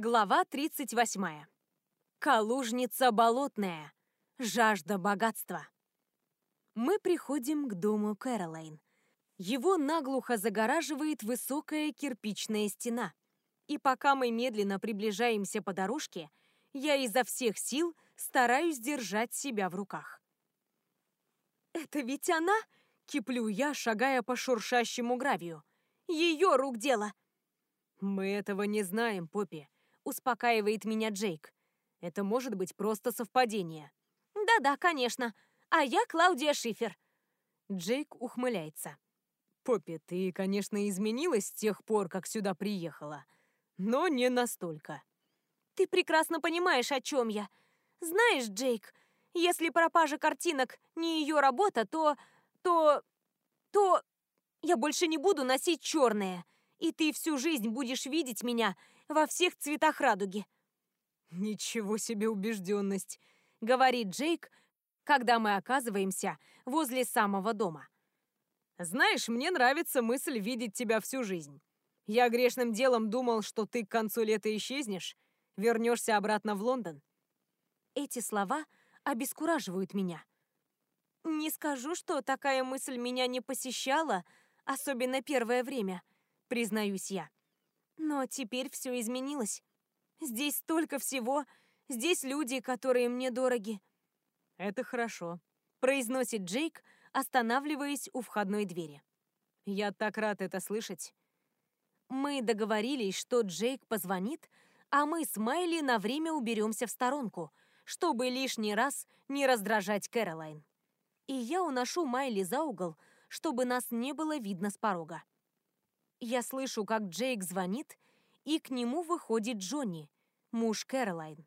Глава 38. Калужница болотная. Жажда богатства. Мы приходим к дому Кэролайн. Его наглухо загораживает высокая кирпичная стена. И пока мы медленно приближаемся по дорожке, я изо всех сил стараюсь держать себя в руках. «Это ведь она?» — киплю я, шагая по шуршащему гравию. «Ее рук дело!» «Мы этого не знаем, Поппи», успокаивает меня Джейк. Это может быть просто совпадение. Да-да, конечно. А я Клаудия Шифер. Джейк ухмыляется. Поппи, ты, конечно, изменилась с тех пор, как сюда приехала, но не настолько. Ты прекрасно понимаешь, о чем я. Знаешь, Джейк, если пропажа картинок не ее работа, то... то... то... Я больше не буду носить черное, и ты всю жизнь будешь видеть меня во всех цветах радуги. «Ничего себе убежденность», — говорит Джейк, когда мы оказываемся возле самого дома. «Знаешь, мне нравится мысль видеть тебя всю жизнь. Я грешным делом думал, что ты к концу лета исчезнешь, вернешься обратно в Лондон». Эти слова обескураживают меня. Не скажу, что такая мысль меня не посещала, особенно первое время, признаюсь я. Но теперь все изменилось. Здесь столько всего, здесь люди, которые мне дороги. Это хорошо, произносит Джейк, останавливаясь у входной двери. Я так рад это слышать. Мы договорились, что Джейк позвонит, а мы с Майли на время уберемся в сторонку, чтобы лишний раз не раздражать Кэролайн. И я уношу Майли за угол, чтобы нас не было видно с порога. Я слышу, как Джейк звонит, и к нему выходит Джонни, муж Кэролайн.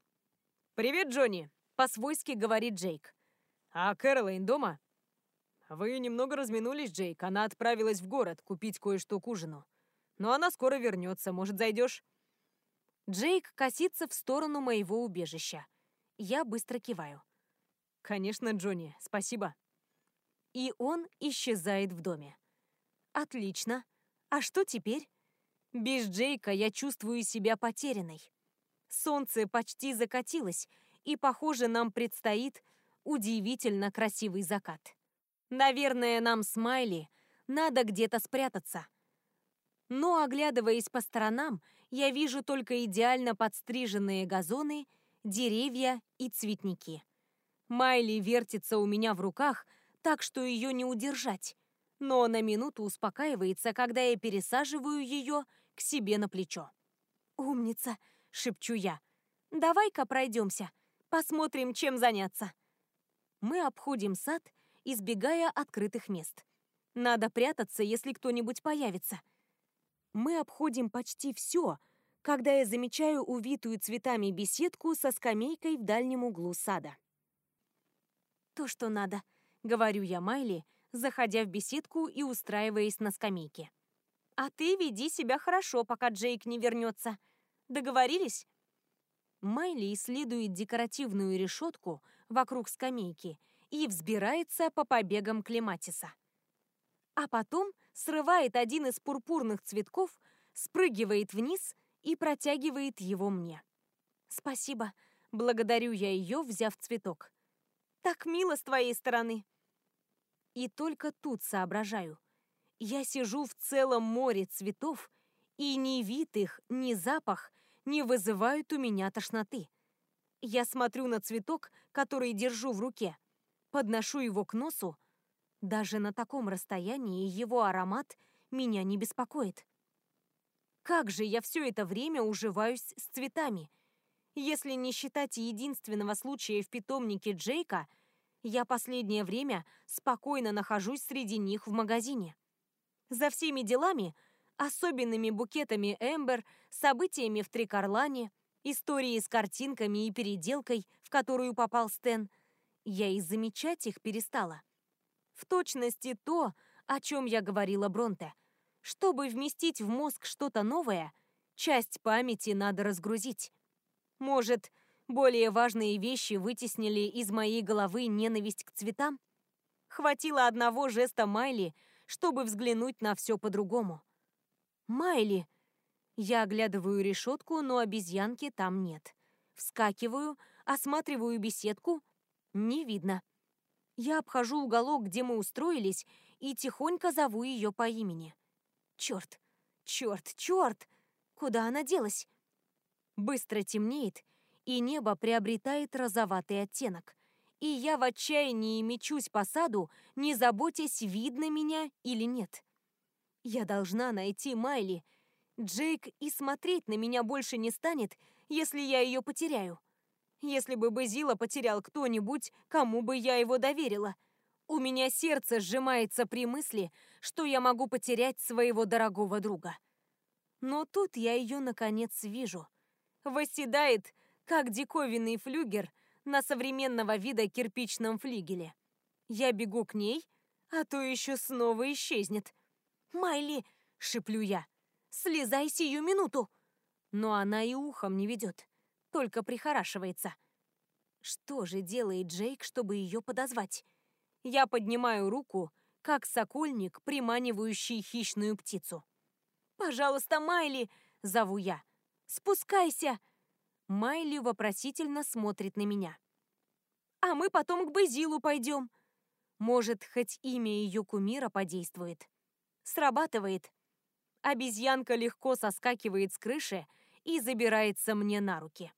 «Привет, Джонни!» — по-свойски говорит Джейк. «А Кэролайн дома?» «Вы немного разминулись, Джейк. Она отправилась в город купить кое-что к ужину. Но она скоро вернется. Может, зайдешь?» Джейк косится в сторону моего убежища. Я быстро киваю. «Конечно, Джонни. Спасибо». И он исчезает в доме. «Отлично. А что теперь? Без Джейка я чувствую себя потерянной. Солнце почти закатилось, и, похоже, нам предстоит удивительно красивый закат. Наверное, нам с Майли надо где-то спрятаться. Но, оглядываясь по сторонам, я вижу только идеально подстриженные газоны, деревья и цветники. Майли вертится у меня в руках, так что ее не удержать но на минуту успокаивается, когда я пересаживаю ее к себе на плечо. «Умница!» — шепчу я. «Давай-ка пройдемся, посмотрим, чем заняться». Мы обходим сад, избегая открытых мест. Надо прятаться, если кто-нибудь появится. Мы обходим почти все, когда я замечаю увитую цветами беседку со скамейкой в дальнем углу сада. «То, что надо», — говорю я Майли, — заходя в беседку и устраиваясь на скамейке. «А ты веди себя хорошо, пока Джейк не вернется. Договорились?» Майли исследует декоративную решетку вокруг скамейки и взбирается по побегам клематиса. А потом срывает один из пурпурных цветков, спрыгивает вниз и протягивает его мне. «Спасибо», — благодарю я ее, взяв цветок. «Так мило с твоей стороны». И только тут соображаю. Я сижу в целом море цветов, и ни вид их, ни запах не вызывают у меня тошноты. Я смотрю на цветок, который держу в руке, подношу его к носу. Даже на таком расстоянии его аромат меня не беспокоит. Как же я все это время уживаюсь с цветами? Если не считать единственного случая в питомнике Джейка – я последнее время спокойно нахожусь среди них в магазине. За всеми делами, особенными букетами Эмбер, событиями в Трикарлане, историей с картинками и переделкой, в которую попал Стэн, я и замечать их перестала. В точности то, о чем я говорила Бронте. Чтобы вместить в мозг что-то новое, часть памяти надо разгрузить. Может, более важные вещи вытеснили из моей головы ненависть к цветам. Хватило одного жеста Майли, чтобы взглянуть на все по-другому. «Майли!» Я оглядываю решетку, но обезьянки там нет. Вскакиваю, осматриваю беседку. Не видно. Я обхожу уголок, где мы устроились, и тихонько зову ее по имени. Черт, черт, черт! Куда она делась? Быстро темнеет, и небо приобретает розоватый оттенок. И я в отчаянии мечусь по саду, не заботясь, видно меня или нет. Я должна найти Майли. Джейк и смотреть на меня больше не станет, если я ее потеряю. Если бы Базила потерял кто-нибудь, кому бы я его доверила. У меня сердце сжимается при мысли, что я могу потерять своего дорогого друга. Но тут я ее наконец вижу. Восседает, как диковинный флюгер на современного вида кирпичном флигеле. Я бегу к ней, а то еще снова исчезнет. «Майли!» — шеплю я. «Слезай сию минуту!» Но она и ухом не ведет, только прихорашивается. Что же делает Джейк, чтобы ее подозвать? Я поднимаю руку, как сокольник, приманивающий хищную птицу. «Пожалуйста, Майли!» — зову я. «Спускайся!» Майли вопросительно смотрит на меня. «А мы потом к Базилу пойдем!» Может, хоть имя ее кумира подействует. Срабатывает. Обезьянка легко соскакивает с крыши и забирается мне на руки.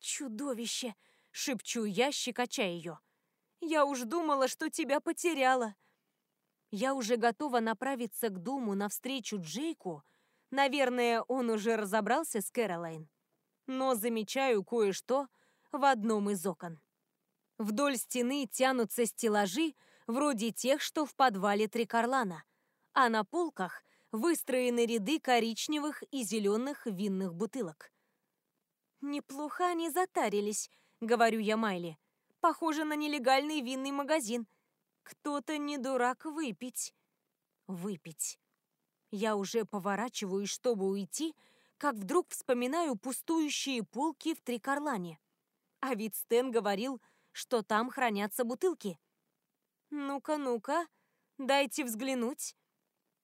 «Чудовище!» — шепчу я, щекоча ее. «Я уж думала, что тебя потеряла!» Я уже готова направиться к дому навстречу Джейку. Наверное, он уже разобрался с Кэролайн. Но замечаю кое-что в одном из окон. Вдоль стены тянутся стеллажи, вроде тех, что в подвале Трикарлана — а на полках выстроены ряды коричневых и зеленых винных бутылок. «Неплохо они затарились», — говорю я Майли. «Похоже на нелегальный винный магазин. Кто-то не дурак выпить». «Выпить». Я уже поворачиваюсь, чтобы уйти, как вдруг вспоминаю пустующие полки в Трикарлане. А ведь Стэн говорил, что там хранятся бутылки. «Ну-ка, ну-ка, дайте взглянуть».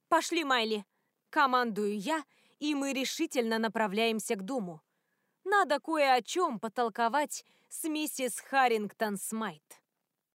«Пошли, Майли!» Командую я, и мы решительно направляемся к дому. Надо кое о чем потолковать с миссис Харрингтон Смайт.